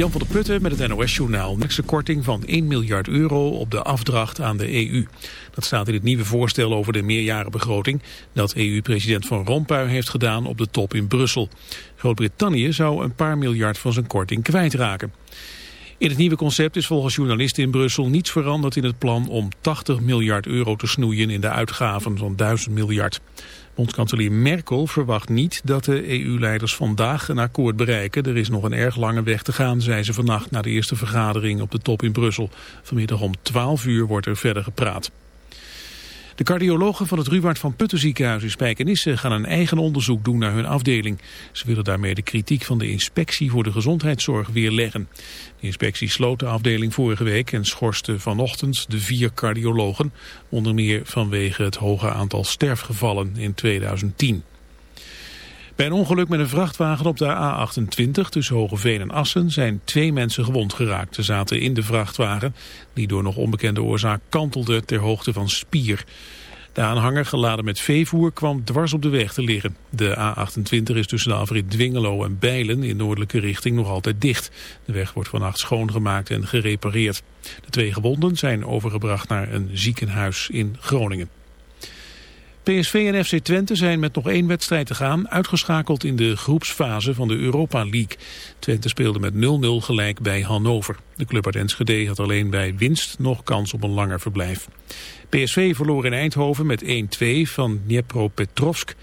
Jan van der Putten met het NOS-journaal. Een korting van 1 miljard euro op de afdracht aan de EU. Dat staat in het nieuwe voorstel over de meerjarenbegroting... dat EU-president Van Rompuy heeft gedaan op de top in Brussel. Groot-Brittannië zou een paar miljard van zijn korting kwijtraken. In het nieuwe concept is volgens journalisten in Brussel niets veranderd in het plan om 80 miljard euro te snoeien in de uitgaven van 1000 miljard. Bondskanselier Merkel verwacht niet dat de EU-leiders vandaag een akkoord bereiken. Er is nog een erg lange weg te gaan, zei ze vannacht na de eerste vergadering op de top in Brussel. Vanmiddag om 12 uur wordt er verder gepraat. De cardiologen van het Ruwaard van Putten ziekenhuis in Spijkenisse gaan een eigen onderzoek doen naar hun afdeling. Ze willen daarmee de kritiek van de inspectie voor de gezondheidszorg weerleggen. De inspectie sloot de afdeling vorige week en schorste vanochtend de vier cardiologen, onder meer vanwege het hoge aantal sterfgevallen in 2010. Bij een ongeluk met een vrachtwagen op de A28 tussen Hogeveen en Assen zijn twee mensen gewond geraakt. Ze zaten in de vrachtwagen die door nog onbekende oorzaak kantelde ter hoogte van Spier. De aanhanger geladen met veevoer kwam dwars op de weg te liggen. De A28 is tussen de afrit Dwingelo en Bijlen in noordelijke richting nog altijd dicht. De weg wordt vannacht schoongemaakt en gerepareerd. De twee gewonden zijn overgebracht naar een ziekenhuis in Groningen. PSV en FC Twente zijn met nog één wedstrijd te gaan uitgeschakeld in de groepsfase van de Europa League. Twente speelde met 0-0 gelijk bij Hannover. De club uit Enschede had alleen bij winst nog kans op een langer verblijf. PSV verloor in Eindhoven met 1-2 van Dnipropetrovsk.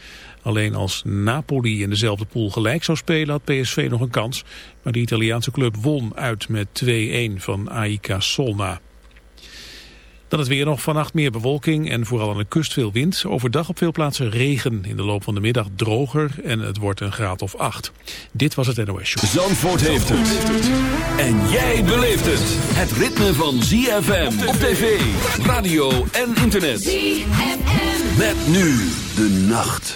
Alleen als Napoli in dezelfde pool gelijk zou spelen had PSV nog een kans. Maar de Italiaanse club won uit met 2-1 van AIK Solna. Dan het weer nog vannacht meer bewolking en vooral aan de kust veel wind. Overdag op veel plaatsen regen. In de loop van de middag droger en het wordt een graad of acht. Dit was het NOS Show. Zandvoort heeft het. En jij beleeft het. Het ritme van ZFM op tv, radio en internet. ZFM. Met nu de nacht.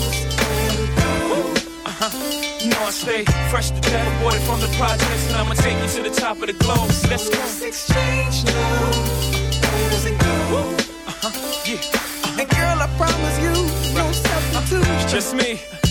Uh-huh. You know I stay fresh to death, aborted from the projects, and I'ma take you to the top of the globe. Let's go. exchange now. Uh-huh. Yeah. And girl, I promise you, no substitute. It's just me.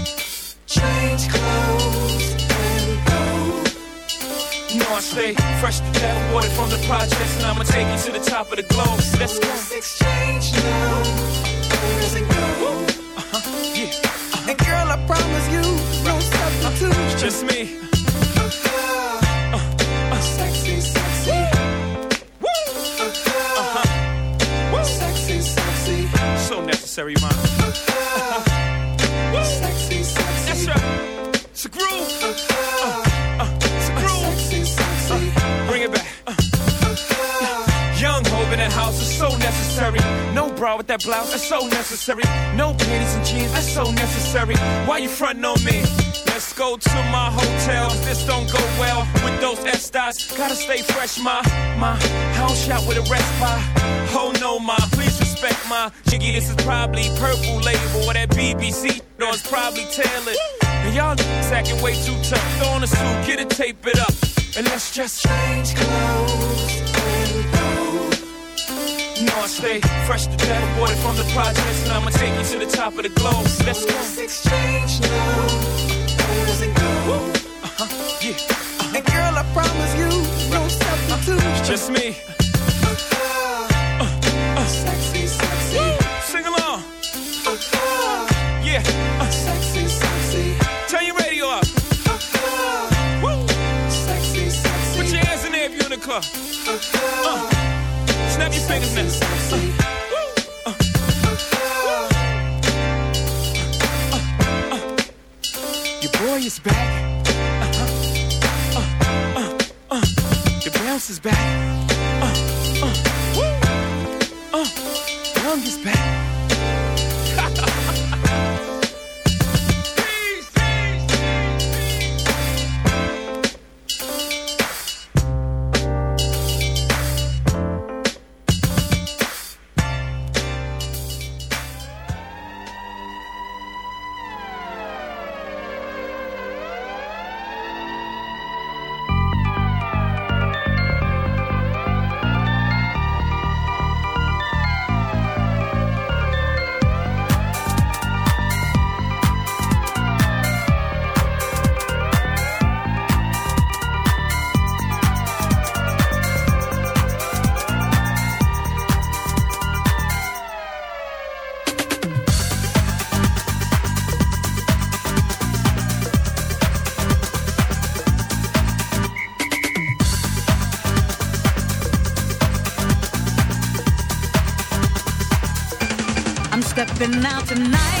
Change clothes and go. You know I stay fresh to death, water from the projects, and I'ma take you to the top of the globe. Let's go. exchange now. Uh-huh. Yeah. And girl, I promise you, no substitute. It's just me. Uh, uh, sexy, sexy. Woo! Uh-huh. Woo! Sexy, sexy. So necessary, man. It's a groove. Uh, uh, it's a groove. Uh, bring it back. Uh. Young Hov in the house is so necessary. No bra with that blouse, that's so necessary. No panties and jeans, that's so necessary. Why you frontin' on me? Let's go to my hotel. If this don't go well with those Estes, gotta stay fresh, my my house shot with a by. Oh no, my please respect my jiggy. This is probably purple label or that BBC. No, it's probably tailored. And y'all niggas acting way too tough. Throw on a suit, get it, tape it up, and let's just change clothes. and go. You know I stay fresh to death, aborted from the projects, and I'ma take you to the top of the globe. Let's go. exchange now. Uh-huh. Yeah. And girl, I promise you, no substitute. It's just me. Uh, uh. Sexy, sexy. Sing along. Yeah. Uh. Sexy. Club. Uh. Snap your fingers now. Uh. Uh. Uh. Your boy is back. Your bounce is back. Uh, uh. Uh. Young is back. Now tonight.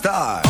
star.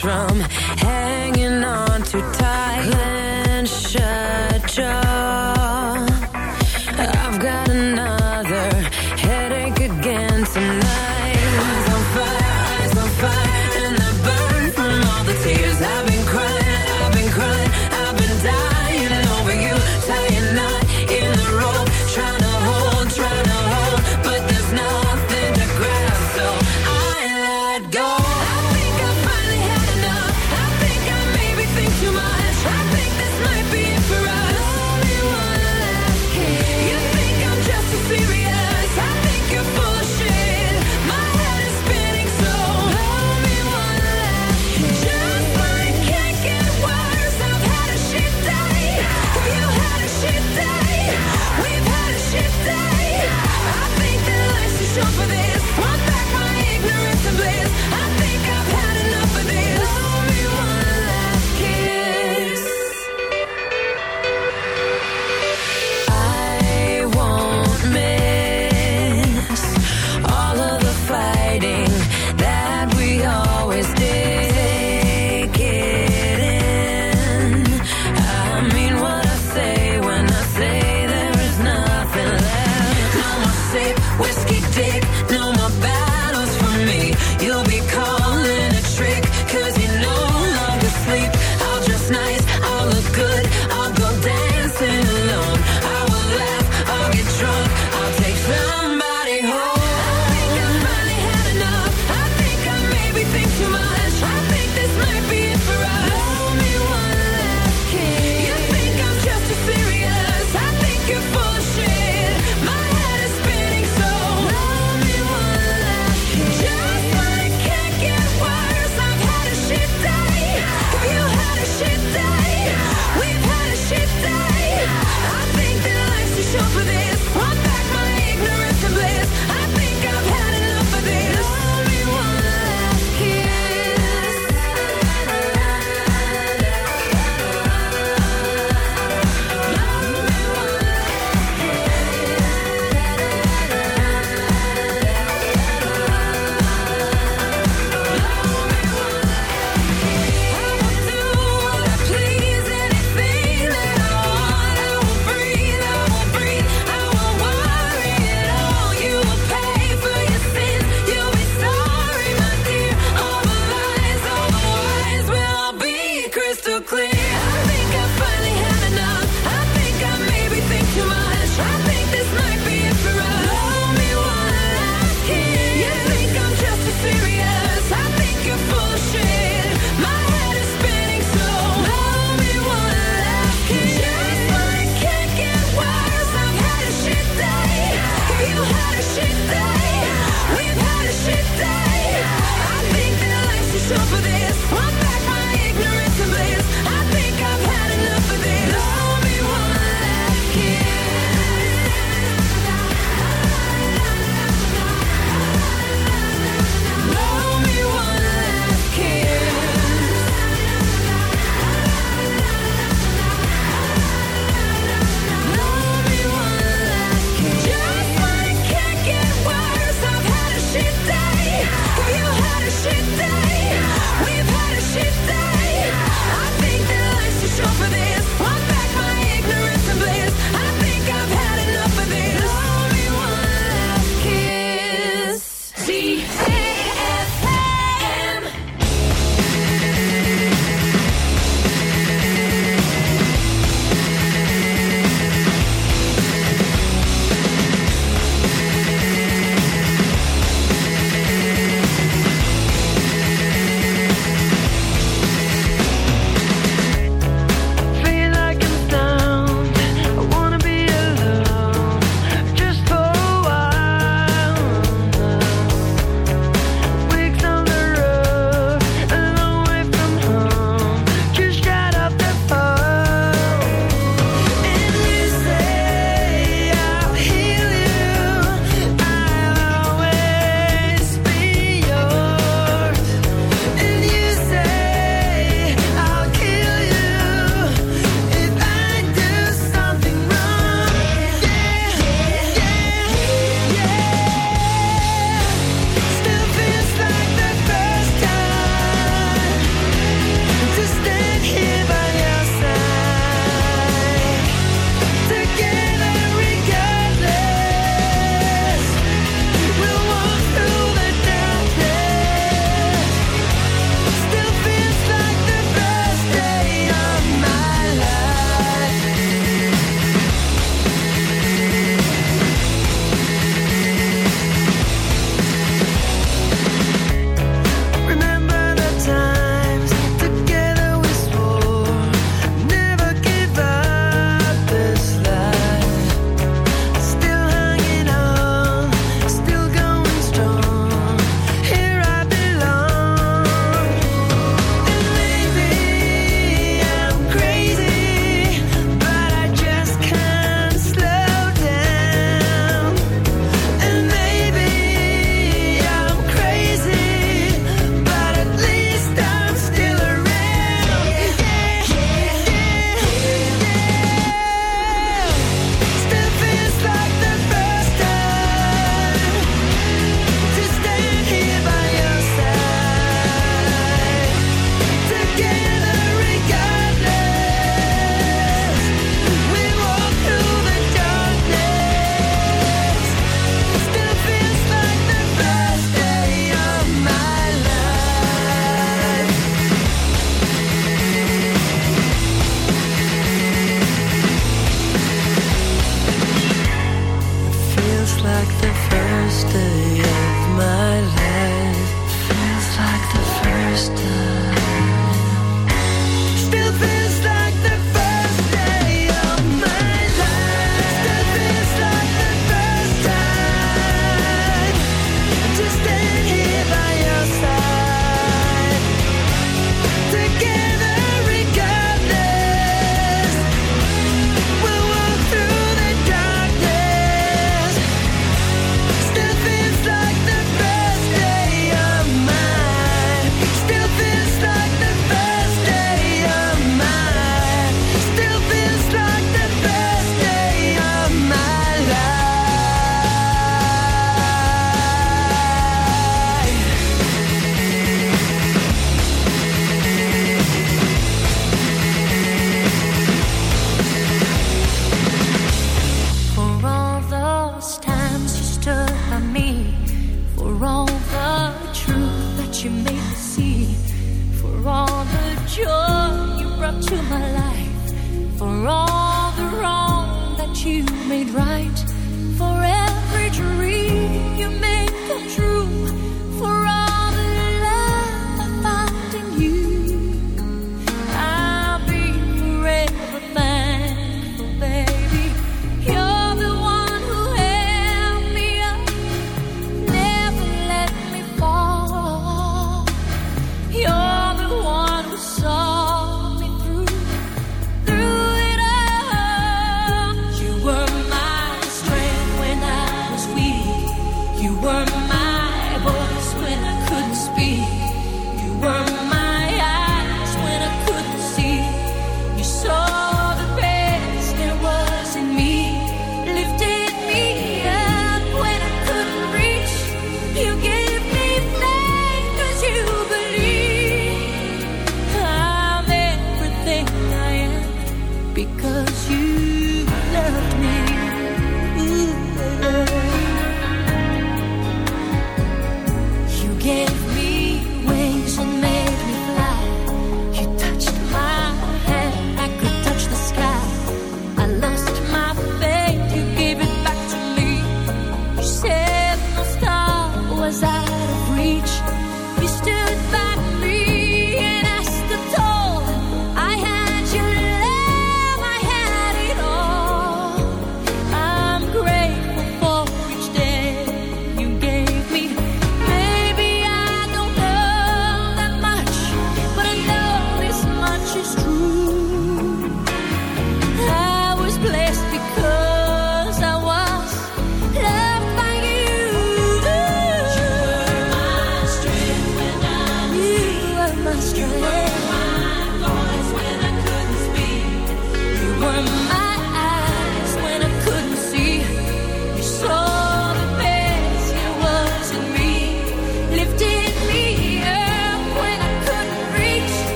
From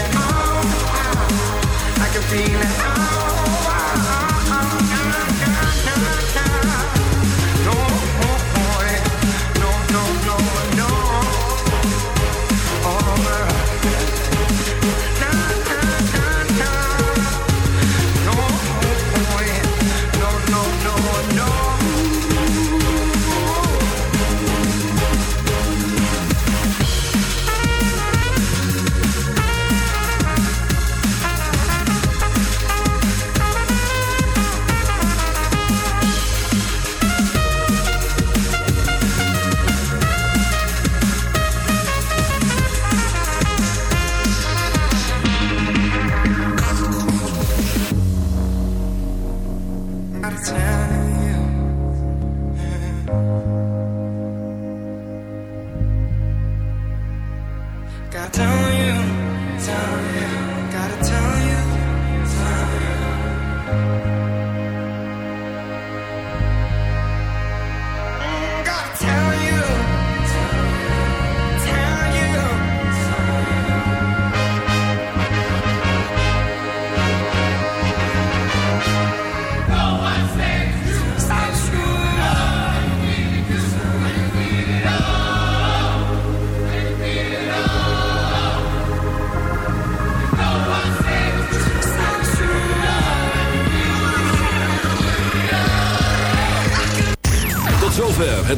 it. Oh, I can feel it. Oh,